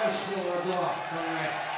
adesso la do All.